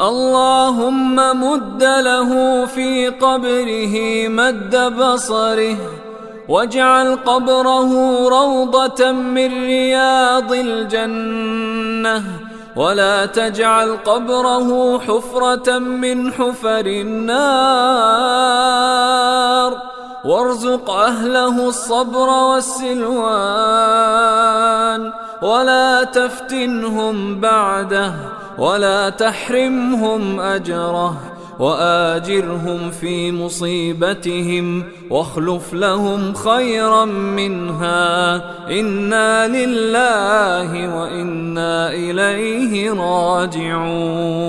اللهم مد له في قبره مد بصره واجعل قبره روضة من رياض الجنة ولا تجعل قبره حفرة من حفر النار. وارزق أهله الصبر والسلوان ولا تفتنهم بعده. ولا تحرمهم أجره وآجرهم في مصيبتهم واخلف لهم خيرا منها إنا لله وإنا إليه راجعون